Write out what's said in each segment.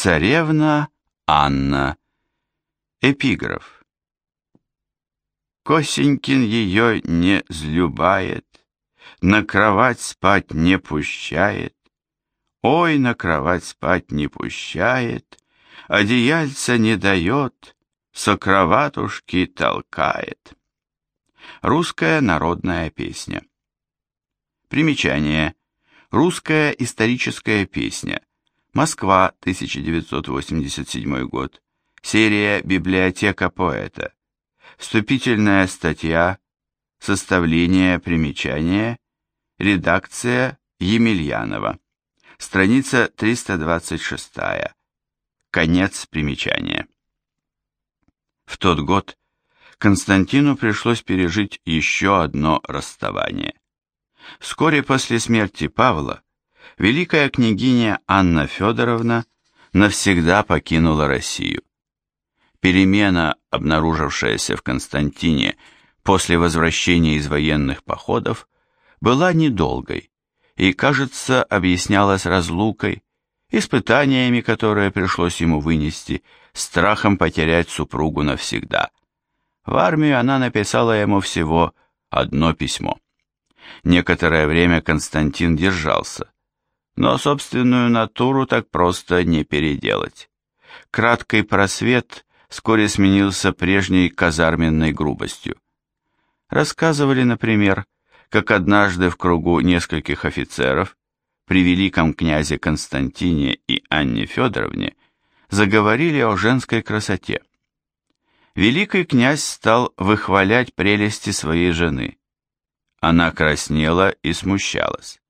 Царевна Анна. Эпиграф. Косенькин ее не злюбает, На кровать спать не пущает. Ой, на кровать спать не пущает, Одеяльца не дает, Со кроватушки толкает. Русская народная песня. Примечание. Русская историческая песня. Москва, 1987 год. Серия «Библиотека поэта». Вступительная статья, составление примечания, редакция Емельянова. Страница 326. Конец примечания. В тот год Константину пришлось пережить еще одно расставание. Вскоре после смерти Павла великая княгиня Анна Федоровна навсегда покинула Россию. Перемена, обнаружившаяся в Константине после возвращения из военных походов, была недолгой и, кажется, объяснялась разлукой, испытаниями, которые пришлось ему вынести, страхом потерять супругу навсегда. В армию она написала ему всего одно письмо. Некоторое время Константин держался, но собственную натуру так просто не переделать. Краткий просвет вскоре сменился прежней казарменной грубостью. Рассказывали, например, как однажды в кругу нескольких офицеров при великом князе Константине и Анне Федоровне заговорили о женской красоте. Великий князь стал выхвалять прелести своей жены. Она краснела и смущалась.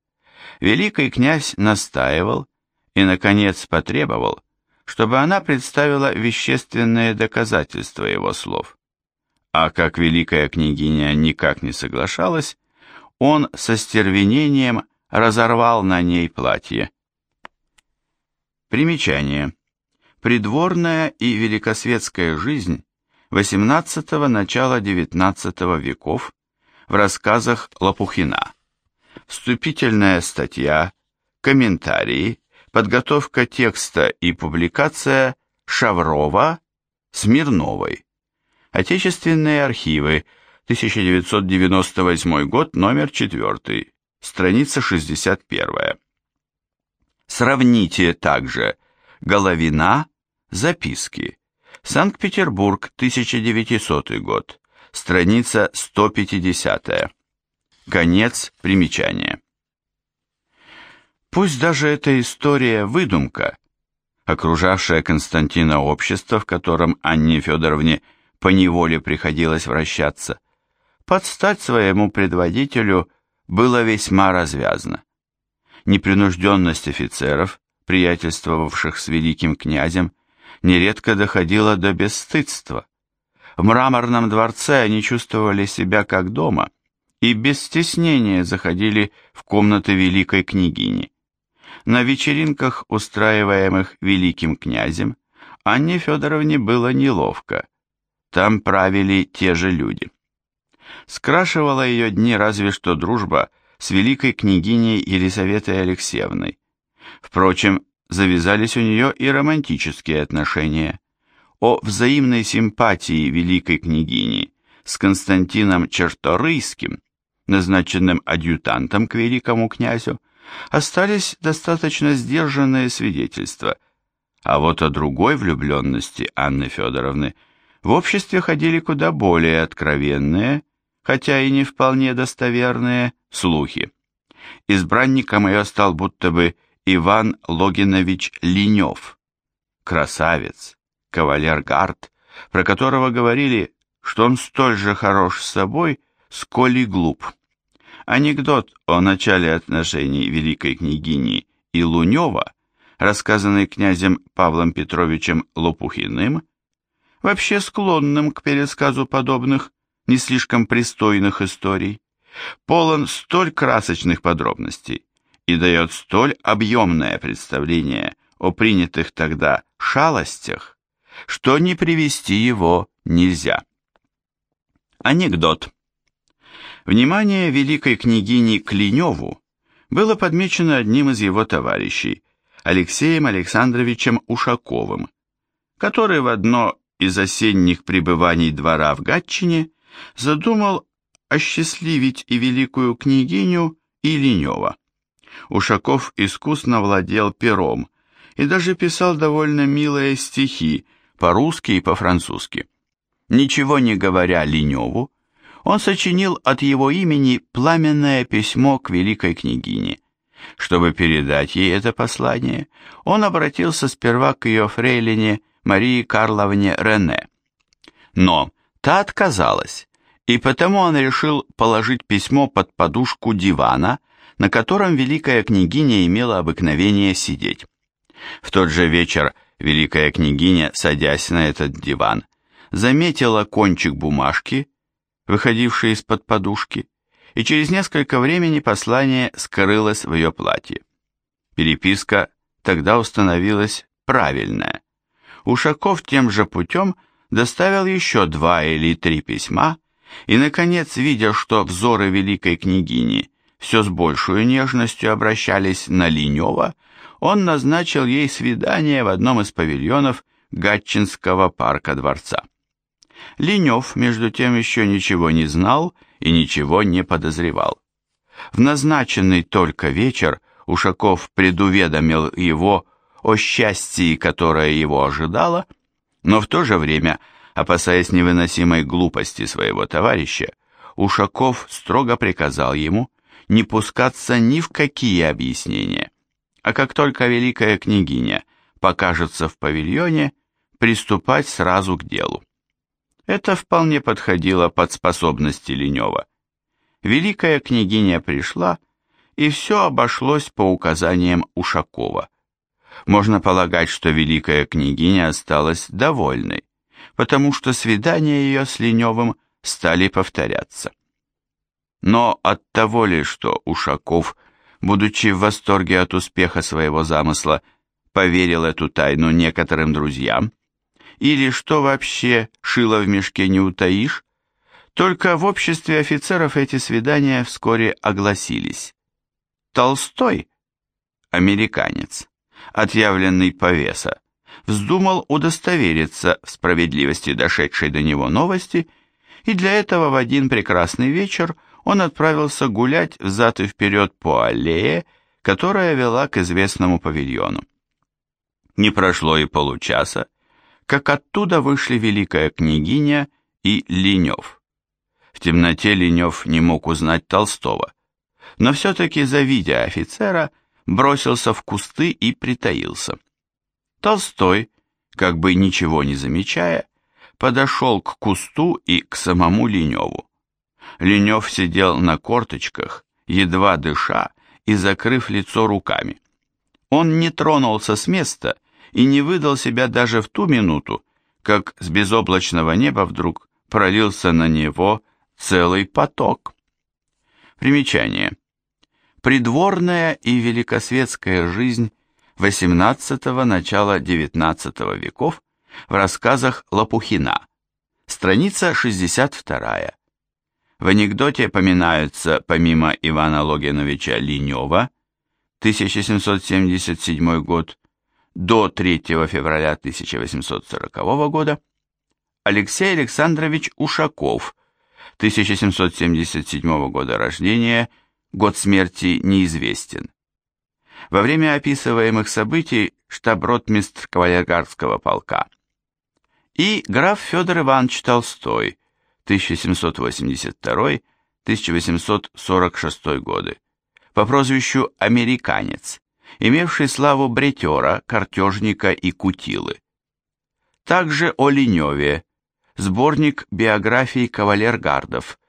Великий князь настаивал и, наконец, потребовал, чтобы она представила вещественные доказательства его слов. А как великая княгиня никак не соглашалась, он со стервенением разорвал на ней платье. Примечание. Придворная и великосветская жизнь XVIII – начала XIX веков в рассказах Лопухина. Вступительная статья, комментарии, подготовка текста и публикация Шаврова, Смирновой. Отечественные архивы, 1998 год, номер 4, страница 61. Сравните также Головина, записки. Санкт-Петербург, 1900 год, страница 150. Конец примечания. Пусть даже эта история выдумка, окружавшая Константина общество, в котором Анне Федоровне поневоле приходилось вращаться, подстать своему предводителю было весьма развязно. Непринужденность офицеров, приятельствовавших с великим князем, нередко доходила до бесстыдства. В мраморном дворце они чувствовали себя как дома и без стеснения заходили в комнаты великой княгини. На вечеринках, устраиваемых великим князем, Анне Федоровне было неловко. Там правили те же люди. Скрашивала ее дни разве что дружба с великой княгиней Елисаветой Алексеевной. Впрочем, завязались у нее и романтические отношения. О взаимной симпатии великой княгини с Константином Черторийским, назначенным адъютантом к великому князю, остались достаточно сдержанные свидетельства, а вот о другой влюбленности Анны Федоровны в обществе ходили куда более откровенные, хотя и не вполне достоверные, слухи. Избранником ее стал будто бы Иван Логинович Линев, красавец, кавалер-гард, про которого говорили, что он столь же хорош с собой, сколь и глуп. Анекдот о начале отношений великой княгини и Лунева, рассказанный князем Павлом Петровичем Лопухиным, вообще склонным к пересказу подобных не слишком пристойных историй, полон столь красочных подробностей, и дает столь объемное представление о принятых тогда шалостях, что не привести его нельзя. Анекдот. Внимание великой княгини Клиневу было подмечено одним из его товарищей, Алексеем Александровичем Ушаковым, который в одно из осенних пребываний двора в Гатчине задумал осчастливить и великую княгиню, и Ленева. Ушаков искусно владел пером и даже писал довольно милые стихи по-русски и по-французски. Ничего не говоря Леневу, он сочинил от его имени пламенное письмо к великой княгине. Чтобы передать ей это послание, он обратился сперва к ее фрейлине Марии Карловне Рене. Но та отказалась, и потому он решил положить письмо под подушку дивана, на котором великая княгиня имела обыкновение сидеть. В тот же вечер великая княгиня, садясь на этот диван, заметила кончик бумажки, выходивший из-под подушки, и через несколько времени послание скрылось в ее платье. Переписка тогда установилась правильная. Ушаков тем же путем доставил еще два или три письма, и, наконец, видя, что взоры великой княгини все с большей нежностью обращались на Линева, он назначил ей свидание в одном из павильонов Гатчинского парка дворца. Ленев, между тем, еще ничего не знал и ничего не подозревал. В назначенный только вечер Ушаков предуведомил его о счастье, которое его ожидало, но в то же время, опасаясь невыносимой глупости своего товарища, Ушаков строго приказал ему не пускаться ни в какие объяснения, а как только великая княгиня покажется в павильоне, приступать сразу к делу. Это вполне подходило под способности Ленева. Великая княгиня пришла, и все обошлось по указаниям Ушакова. Можно полагать, что великая княгиня осталась довольной, потому что свидания ее с Леневым стали повторяться. Но от того ли, что Ушаков, будучи в восторге от успеха своего замысла, поверил эту тайну некоторым друзьям, или что вообще шило в мешке не утаишь, только в обществе офицеров эти свидания вскоре огласились. Толстой, американец, отъявленный повеса, вздумал удостовериться в справедливости дошедшей до него новости, и для этого в один прекрасный вечер он отправился гулять взад и вперед по аллее, которая вела к известному павильону. Не прошло и получаса, как оттуда вышли великая княгиня и Ленев. В темноте Ленев не мог узнать Толстого, но все-таки, завидя офицера, бросился в кусты и притаился. Толстой, как бы ничего не замечая, подошел к кусту и к самому Леневу. Ленев сидел на корточках, едва дыша и закрыв лицо руками. Он не тронулся с места и не выдал себя даже в ту минуту, как с безоблачного неба вдруг пролился на него целый поток. Примечание. Придворная и великосветская жизнь XVIII – начала XIX веков в рассказах Лопухина. Страница 62. В анекдоте поминаются помимо Ивана Логиновича Линева 1777 год до 3 февраля 1840 года Алексей Александрович Ушаков 1777 года рождения, год смерти неизвестен. Во время описываемых событий штаб-ротмистр кавалергардского полка и граф Федор Иванович Толстой 1782-1846 годы, по прозвищу «Американец», имевший славу бретера, картежника и кутилы. Также о Леневе, сборник биографий кавалергардов,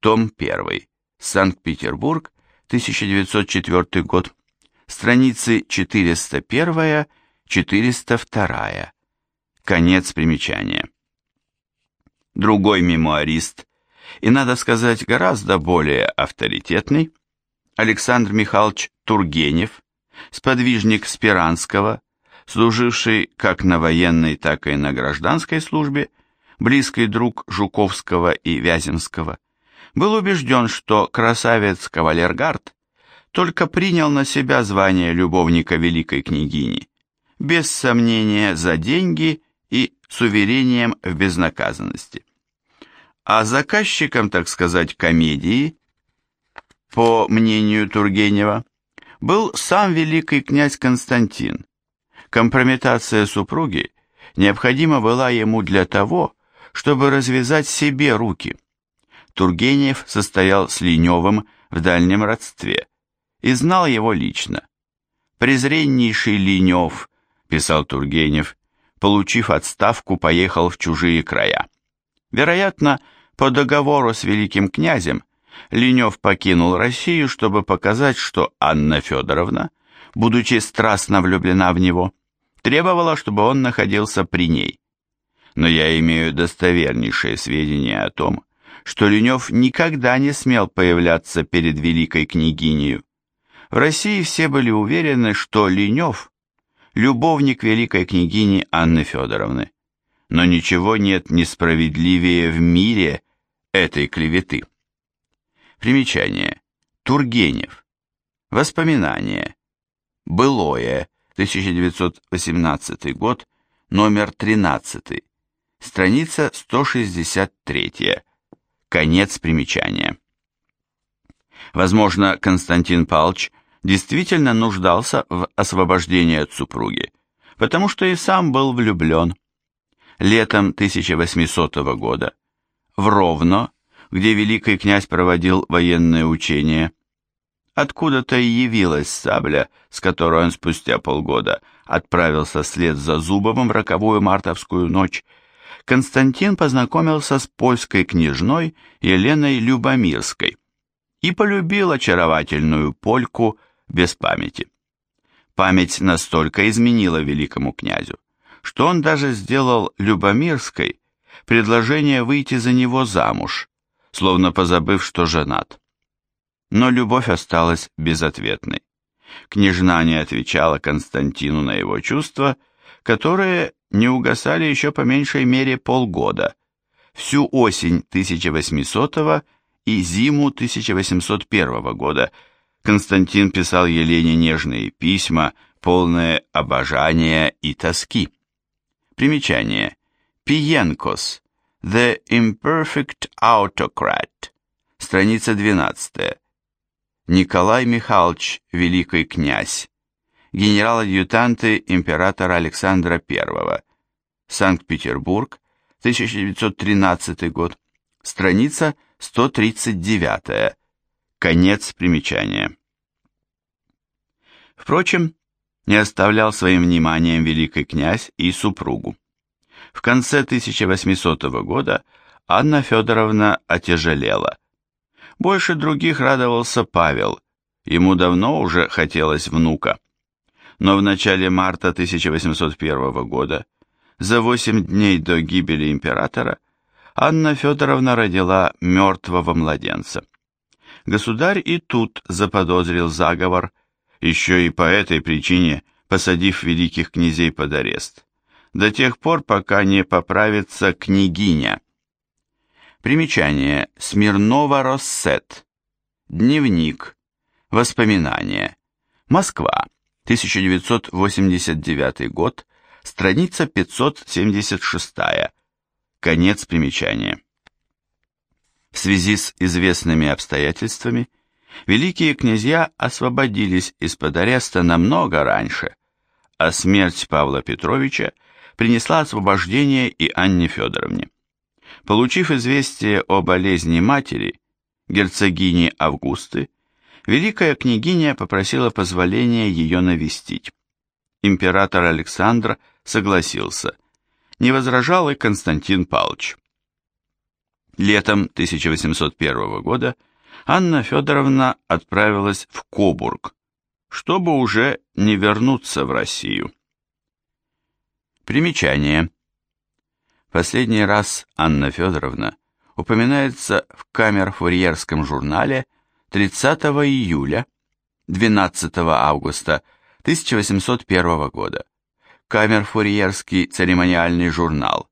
том 1, Санкт-Петербург, 1904 год, страницы 401-402, конец примечания другой мемуарист, и, надо сказать, гораздо более авторитетный, Александр Михайлович Тургенев, сподвижник Спиранского, служивший как на военной, так и на гражданской службе, близкий друг Жуковского и Вяземского, был убежден, что красавец Кавалергард только принял на себя звание любовника великой княгини, без сомнения за деньги и с уверением в безнаказанности. А заказчиком, так сказать, комедии, по мнению Тургенева, был сам великий князь Константин. Компрометация супруги необходима была ему для того, чтобы развязать себе руки. Тургенев состоял с Леневым в дальнем родстве и знал его лично. «Презреннейший Ленев», — писал Тургенев, получив отставку, поехал в чужие края. Вероятно, по договору с великим князем Ленев покинул Россию, чтобы показать, что Анна Федоровна, будучи страстно влюблена в него, требовала, чтобы он находился при ней. Но я имею достовернейшие сведения о том, что Ленев никогда не смел появляться перед великой княгиней. В России все были уверены, что Ленев – любовник великой княгини Анны Федоровны. Но ничего нет несправедливее в мире этой клеветы. Примечание. Тургенев. Воспоминания. Былое. 1918 год. Номер 13. Страница 163. Конец примечания. Возможно, Константин Палч действительно нуждался в освобождении от супруги, потому что и сам был влюблен. Летом 1800 года в Ровно где великий князь проводил военные учения. Откуда-то и явилась сабля, с которой он спустя полгода отправился вслед за Зубовым в роковую мартовскую ночь. Константин познакомился с польской княжной Еленой Любомирской и полюбил очаровательную польку без памяти. Память настолько изменила великому князю, что он даже сделал Любомирской предложение выйти за него замуж, словно позабыв, что женат. Но любовь осталась безответной. Княжна не отвечала Константину на его чувства, которые не угасали еще по меньшей мере полгода, всю осень 1800 и зиму 1801 года Константин писал Елене нежные письма, полные обожания и тоски. Примечание. Пиенкос. The Imperfect Autocrat, страница 12. Николай Михайлович, великий князь, генерал-адъютанты императора Александра I, Санкт-Петербург, 1913 год, страница 139, конец примечания. Впрочем, не оставлял своим вниманием великий князь и супругу. В конце 1800 года Анна Федоровна отяжелела. Больше других радовался Павел, ему давно уже хотелось внука. Но в начале марта 1801 года, за восемь дней до гибели императора, Анна Федоровна родила мертвого младенца. Государь и тут заподозрил заговор, еще и по этой причине посадив великих князей под арест до тех пор, пока не поправится княгиня. Примечание. Смирнова Россет. Дневник. Воспоминания. Москва. 1989 год. Страница 576. Конец примечания. В связи с известными обстоятельствами великие князья освободились из-под ареста намного раньше, а смерть Павла Петровича – принесла освобождение и Анне Федоровне. Получив известие о болезни матери, герцогини Августы, великая княгиня попросила позволения ее навестить. Император Александр согласился, не возражал и Константин Павлович. Летом 1801 года Анна Федоровна отправилась в Кобург, чтобы уже не вернуться в Россию. Примечание. Последний раз Анна Федоровна упоминается в Камер-Фурьерском журнале 30 июля 12 августа 1801 года. Камер-Фурьерский церемониальный журнал.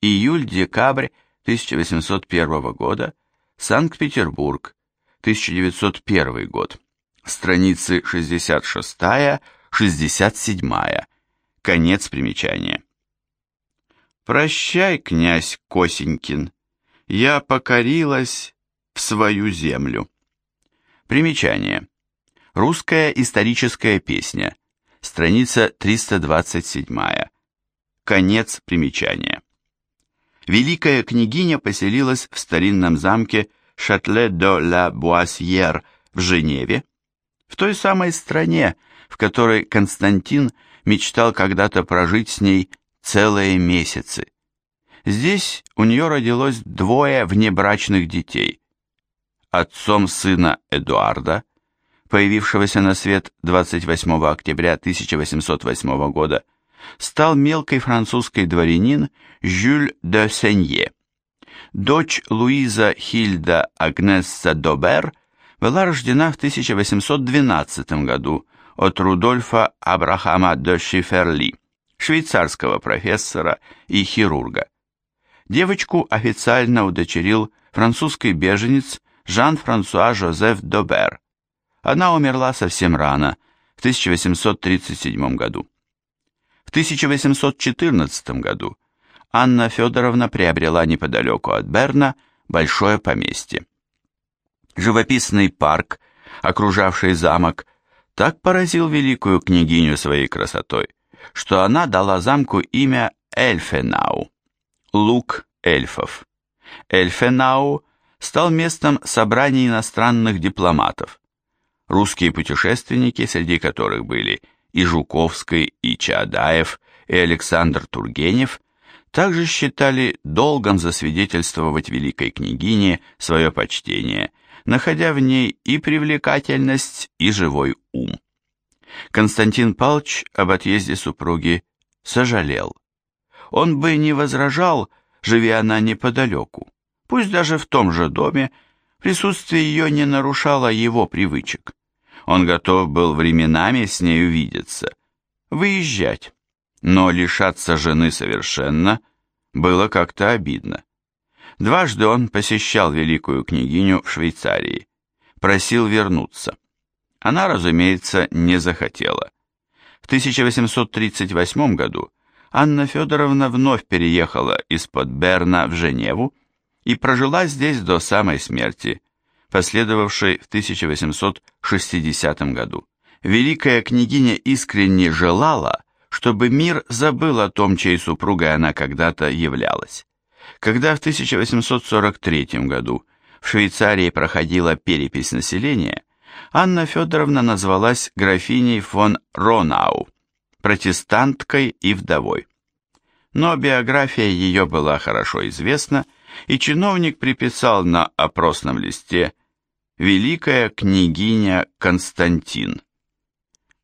Июль-декабрь 1801 года. Санкт-Петербург. 1901 год. страницы 66-67. Конец примечания. «Прощай, князь Косенькин, я покорилась в свою землю». Примечание. Русская историческая песня. Страница 327. Конец примечания. Великая княгиня поселилась в старинном замке Шатле-до-ла-Буасьер в Женеве, в той самой стране, в которой Константин мечтал когда-то прожить с ней целые месяцы. Здесь у нее родилось двое внебрачных детей. Отцом сына Эдуарда, появившегося на свет 28 октября 1808 года, стал мелкий французский дворянин Жюль де Сенье. Дочь Луиза Хильда Агнесса Добер была рождена в 1812 году от Рудольфа Абрахама де Шиферли, швейцарского профессора и хирурга. Девочку официально удочерил французский беженец Жан-Франсуа Жозеф Добер. Она умерла совсем рано, в 1837 году. В 1814 году Анна Федоровна приобрела неподалеку от Берна большое поместье. Живописный парк, окружавший замок, так поразил великую княгиню своей красотой, что она дала замку имя Эльфенау, луг эльфов. Эльфенау стал местом собраний иностранных дипломатов. Русские путешественники, среди которых были и Жуковский, и Чаадаев, и Александр Тургенев, также считали долгом засвидетельствовать великой княгине свое почтение, находя в ней и привлекательность, и живой ум. Константин Палч об отъезде супруги сожалел. Он бы не возражал, живя она неподалеку, пусть даже в том же доме, присутствие ее не нарушало его привычек. Он готов был временами с нею видеться, выезжать, но лишаться жены совершенно было как-то обидно. Дважды он посещал великую княгиню в Швейцарии, просил вернуться. Она, разумеется, не захотела. В 1838 году Анна Федоровна вновь переехала из-под Берна в Женеву и прожила здесь до самой смерти, последовавшей в 1860 году. Великая княгиня искренне желала, чтобы мир забыл о том, чьей супругой она когда-то являлась. Когда в 1843 году в Швейцарии проходила перепись населения, Анна Федоровна назвалась графиней фон Ронау, протестанткой и вдовой. Но биография ее была хорошо известна, и чиновник приписал на опросном листе «Великая княгиня Константин».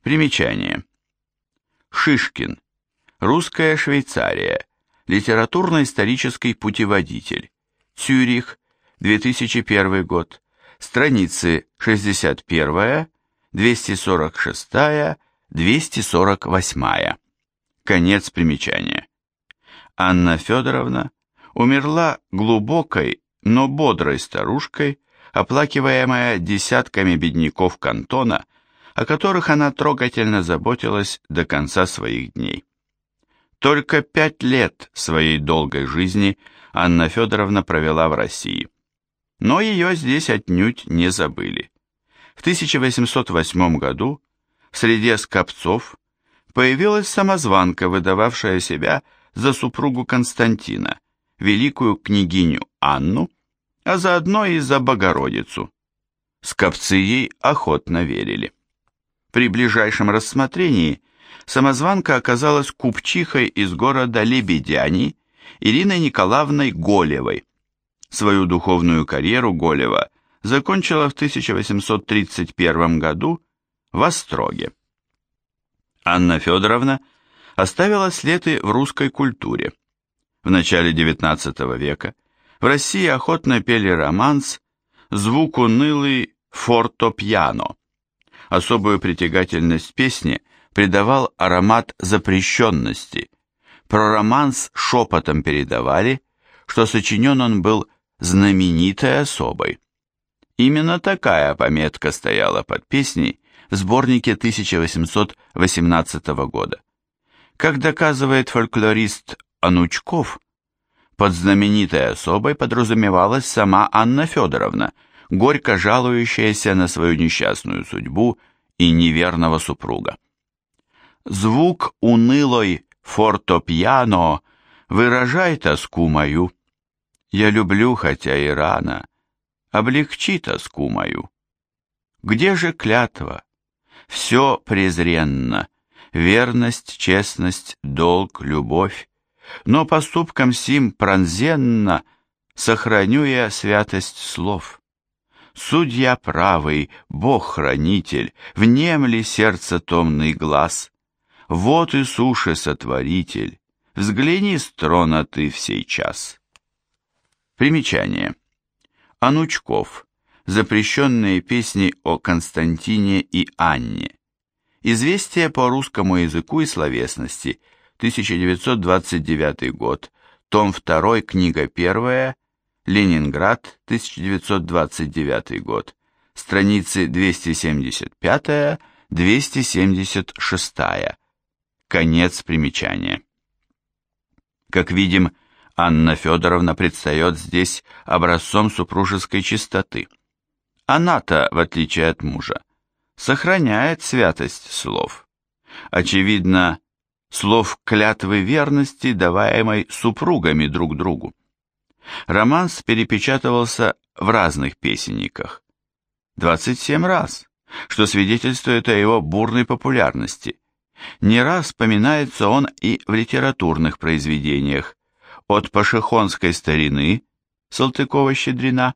Примечание. Шишкин. Русская Швейцария. Литературно-исторический путеводитель. Цюрих, 2001 год. Страницы 61, 246, 248. Конец примечания. Анна Федоровна умерла глубокой, но бодрой старушкой, оплакиваемая десятками бедняков кантона, о которых она трогательно заботилась до конца своих дней. Только пять лет своей долгой жизни Анна Федоровна провела в России. Но ее здесь отнюдь не забыли. В 1808 году в среде скопцов появилась самозванка, выдававшая себя за супругу Константина, великую княгиню Анну, а заодно и за Богородицу. Скопцы ей охотно верили. При ближайшем рассмотрении самозванка оказалась купчихой из города Лебедяни Ириной Николаевной Голевой. Свою духовную карьеру Голева закончила в 1831 году в Остроге. Анна Федоровна оставила следы в русской культуре. В начале XIX века в России охотно пели романс «Звук унылый форто-пьяно». Особую притягательность песни придавал аромат запрещенности. Про романс шепотом передавали, что сочинен он был знаменитой особой. Именно такая пометка стояла под песней в сборнике 1818 года. Как доказывает фольклорист Анучков, под знаменитой особой подразумевалась сама Анна Федоровна, горько жалующаяся на свою несчастную судьбу и неверного супруга. Звук унылой фортопьяно выражай тоску мою. Я люблю, хотя и рано, облегчи тоску мою. Где же клятва? Все презренно, верность, честность, долг, любовь, но поступком сим пронзенно сохраню я святость слов. Судья правый, Бог-хранитель, внемли сердце томный глаз. Вот и суши сотворитель, взгляни с трона ты в сей час. Примечание. Анучков. Запрещенные песни о Константине и Анне. Известие по русскому языку и словесности. 1929 год. Том 2, книга 1. Ленинград, 1929 год. Страницы 275-276. Конец примечания. Как видим, Анна Федоровна предстает здесь образцом супружеской чистоты. Она-то, в отличие от мужа, сохраняет святость слов. Очевидно, слов клятвы верности, даваемой супругами друг другу. Романс перепечатывался в разных песенниках. 27 раз, что свидетельствует о его бурной популярности. Не раз вспоминается он и в литературных произведениях, от пашихонской старины Салтыкова-Щедрина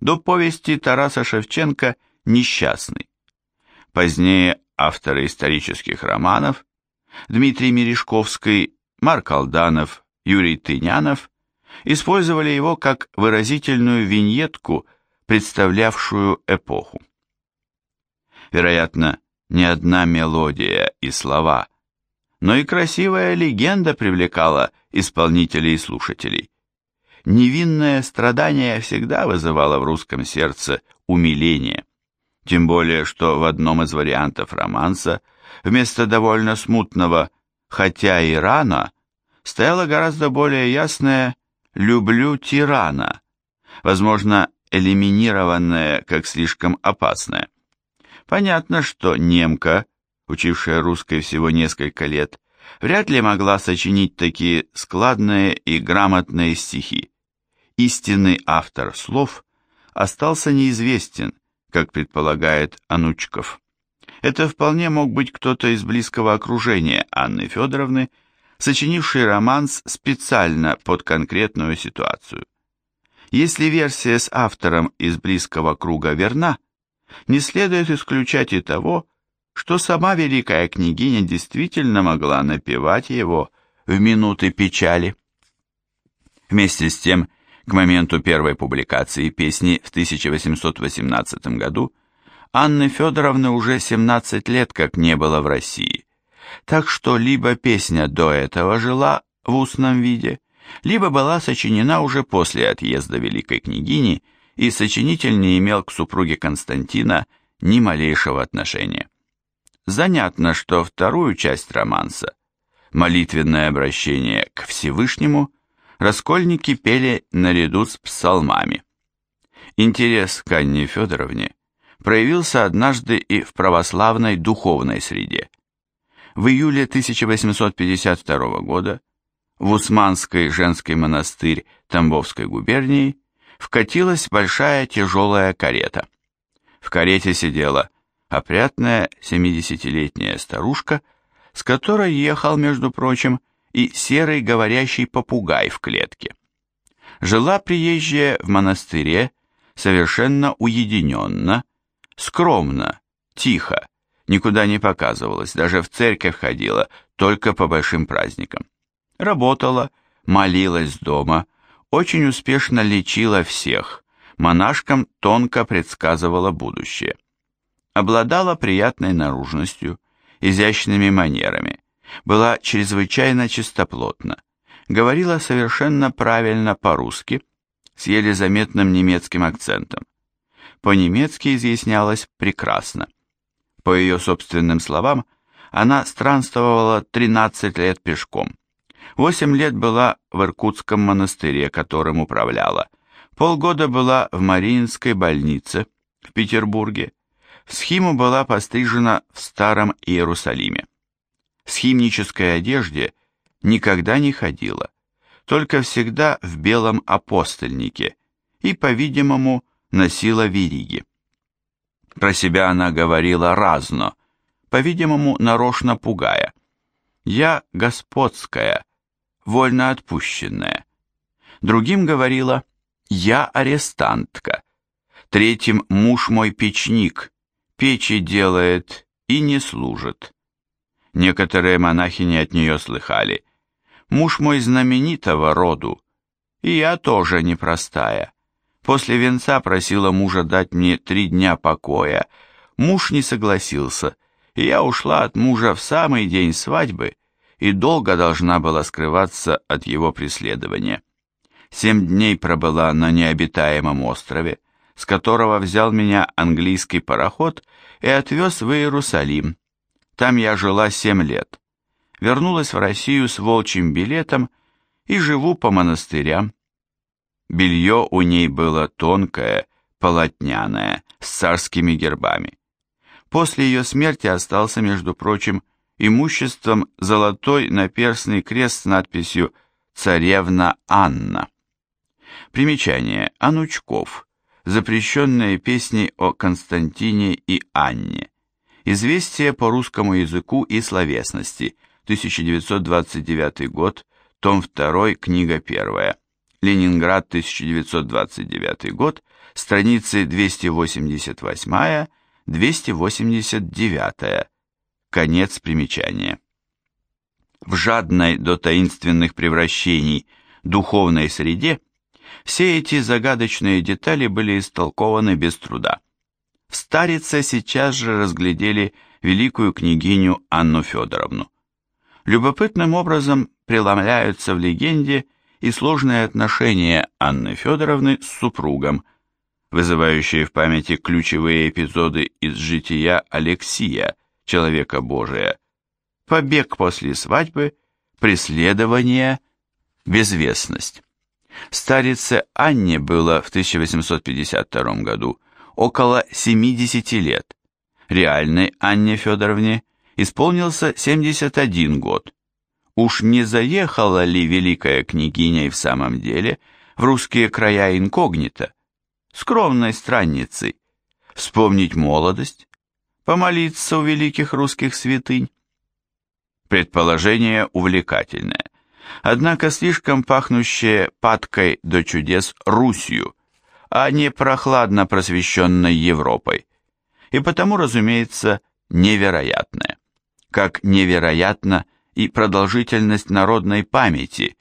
до повести Тараса Шевченко «Несчастный». Позднее авторы исторических романов Дмитрий Мережковский, Марк Алданов, Юрий Тынянов использовали его как выразительную виньетку, представлявшую эпоху. Вероятно, не одна мелодия и слова, но и красивая легенда привлекала исполнителей и слушателей. Невинное страдание всегда вызывало в русском сердце умиление. Тем более, что в одном из вариантов романса вместо довольно смутного «хотя и рано» стояло гораздо более ясное «люблю тирана», возможно, элиминированное как слишком опасное. Понятно, что немка, учившая русской всего несколько лет, вряд ли могла сочинить такие складные и грамотные стихи. Истинный автор слов остался неизвестен, как предполагает Анучков. Это вполне мог быть кто-то из близкого окружения Анны Федоровны, сочинивший романс специально под конкретную ситуацию. Если версия с автором из близкого круга верна, не следует исключать и того, что сама великая княгиня действительно могла напевать его в минуты печали. Вместе с тем, к моменту первой публикации песни в 1818 году Анны Федоровны уже 17 лет как не было в России, так что либо песня до этого жила в устном виде, либо была сочинена уже после отъезда великой княгини, и сочинитель не имел к супруге Константина ни малейшего отношения. Занятно, что вторую часть романса, молитвенное обращение к Всевышнему, раскольники пели наряду с псалмами. Интерес к Анне Федоровне проявился однажды и в православной духовной среде. В июле 1852 года в Усманский женский монастырь Тамбовской губернии вкатилась большая тяжелая карета. В карете сидела опрятная семидесятилетняя старушка, с которой ехал, между прочим, и серый говорящий попугай в клетке. Жила приезжая в монастыре совершенно уединенно, скромно, тихо, никуда не показывалась, даже в церковь ходила только по большим праздникам. Работала, молилась дома, очень успешно лечила всех, монашкам тонко предсказывала будущее обладала приятной наружностью, изящными манерами, была чрезвычайно чистоплотна, говорила совершенно правильно по-русски, с еле заметным немецким акцентом. по-немецки изъяснялась прекрасно. По ее собственным словам, она странствовала 13 лет пешком. 8 лет была в Иркутском монастыре, которым управляла. Полгода была в Мариинской больнице в Петербурге. В схиму была пострижена в Старом Иерусалиме. В схимнической одежде никогда не ходила, только всегда в белом апостольнике и, по-видимому, носила вериги. Про себя она говорила разно, по-видимому, нарочно пугая. «Я господская, вольно отпущенная». Другим говорила «Я арестантка». Третьим «Муж мой печник, печи делает и не служит». Некоторые монахини от нее слыхали. «Муж мой знаменитого роду, и я тоже непростая. После венца просила мужа дать мне три дня покоя. Муж не согласился, и я ушла от мужа в самый день свадьбы и долго должна была скрываться от его преследования. Семь дней пробыла на необитаемом острове, с которого взял меня английский пароход и отвез в Иерусалим. Там я жила семь лет. Вернулась в Россию с волчьим билетом и живу по монастырям. Белье у ней было тонкое, полотняное, с царскими гербами. После ее смерти остался, между прочим, имуществом золотой наперстный крест с надписью «Царевна Анна». Примечание. Анучков. Запрещенные песни о Константине и Анне. Известие по русскому языку и словесности. 1929 год. Том 2. Книга 1. Ленинград, 1929 год, страницы 288-289, конец примечания. В жадной до таинственных превращений духовной среде все эти загадочные детали были истолкованы без труда. В Старице сейчас же разглядели великую княгиню Анну Федоровну. Любопытным образом преломляются в легенде и сложные отношения Анны Федоровны с супругом, вызывающие в памяти ключевые эпизоды из жития Алексия, человека Божия, побег после свадьбы, преследование, безвестность. Старице Анне было в 1852 году около 70 лет, реальной Анне Федоровне исполнился 71 год, Уж не заехала ли великая княгиня и в самом деле в русские края инкогнито, скромной странницей, вспомнить молодость, помолиться у великих русских святынь? Предположение увлекательное, однако слишком пахнущее падкой до чудес Русью, а не прохладно просвещенной Европой, и потому, разумеется, невероятное. Как невероятно – и продолжительность народной памяти,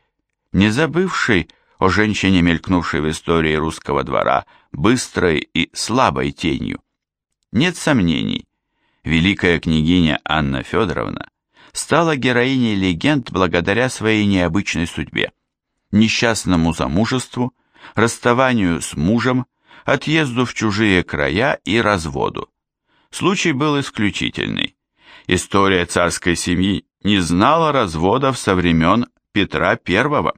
не забывшей о женщине, мелькнувшей в истории русского двора быстрой и слабой тенью. Нет сомнений, великая княгиня Анна Федоровна стала героиней легенд благодаря своей необычной судьбе, несчастному замужеству, расставанию с мужем, отъезду в чужие края и разводу. Случай был исключительный. История царской семьи не знала разводов со времен Петра I.